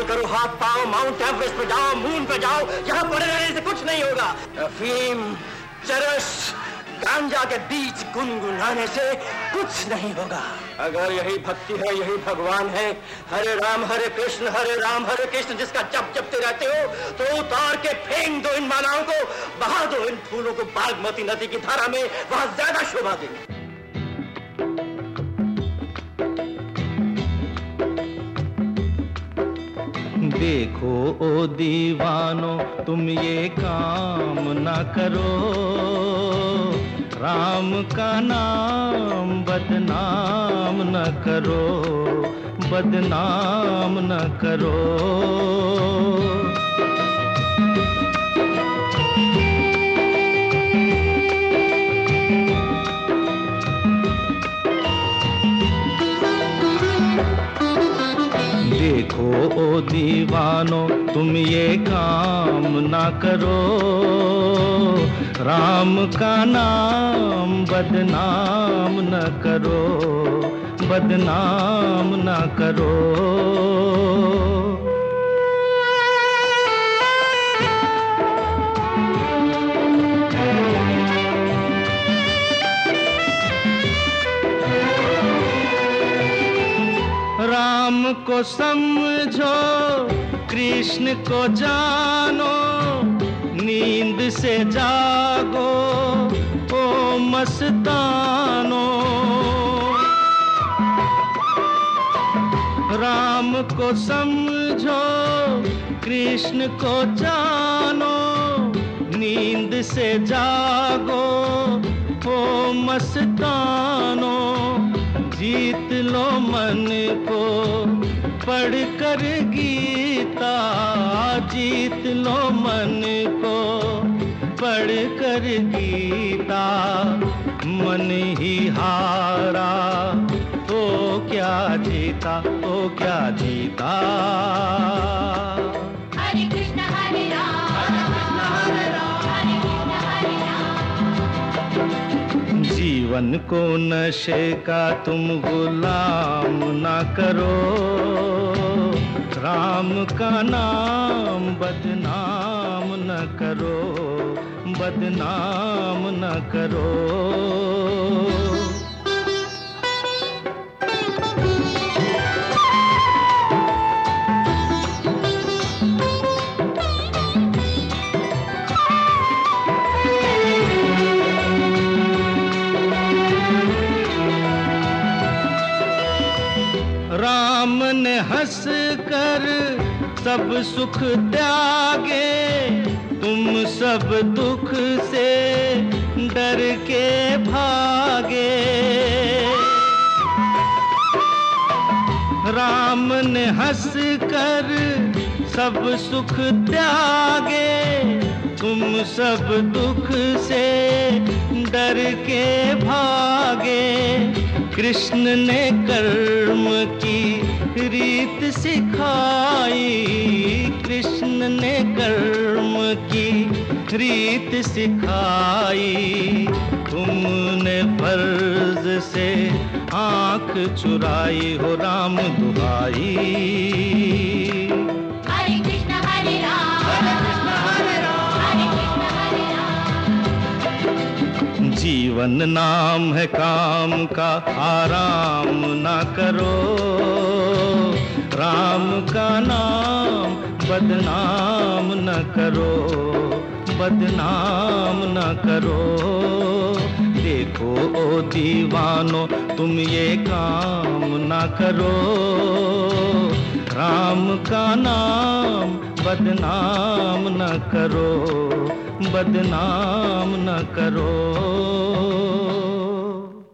इस्तेमाल करो हाथ पाओ माउंट एवरेस्ट पे जाओ मून पे जाओ, यहाँ पड़े रहने से कुछ नहीं होगा। अफीम चरस, गांजा के बीच गुनगुनाने से कुछ नहीं होगा। अगर यही भक्ति है, यही भगवान है, हरे राम, हरे कृष्ण, हरे राम, हरे कृष्ण जिसका जप जपते रहते हो तो उतार के फेंक दो इन मालाओं को, बहा दो इन फूलों को बागमती नदी की धारा में, वहाँ ज़्यादा शोभा देंगे। देखो, ओ दीवानो, तुम ये काम न करो। राम का नाम बदनाम न करो, बदनाम न करो। ओ दीवानो, तुम ये काम ना करो। राम का नाम बदनाम न करो, बदनाम न करो। को समझो, कृष्ण को जानो, नींद से जागो, ओ मस्तानो। राम को समझो, कृष्ण को जानो, नींद से जागो, ओ मस्तानो। जीत लो मन को। पढ़ कर गीता, जीत लो मन को। पढ़कर गीता, मन ही हारा। ओ क्या जीता, ओ क्या जीता। जीवन को नशे का तुम गुलाम ना करो। राम का नाम बदनाम न करो, बदनाम न करो। कर सब सुख त्यागे, तुम सब दुख से डर के भागे। राम ने हंस कर सब सुख त्यागे तुम सब दुख से डर के भागे। कृष्ण ने कर्म की रीत सिखाई। कृष्ण ने कर्म की रीत सिखाई। तुमने फ़र्ज़ से आँख चुराई हो राम दुहाई। जीवन नाम है काम का, आराम ना करो। राम का नाम बदनाम न करो, बदनाम न करो। देखो ओ दीवानो, तुम ये काम ना करो। राम का नाम बदनाम न करो। बदनाम न करो।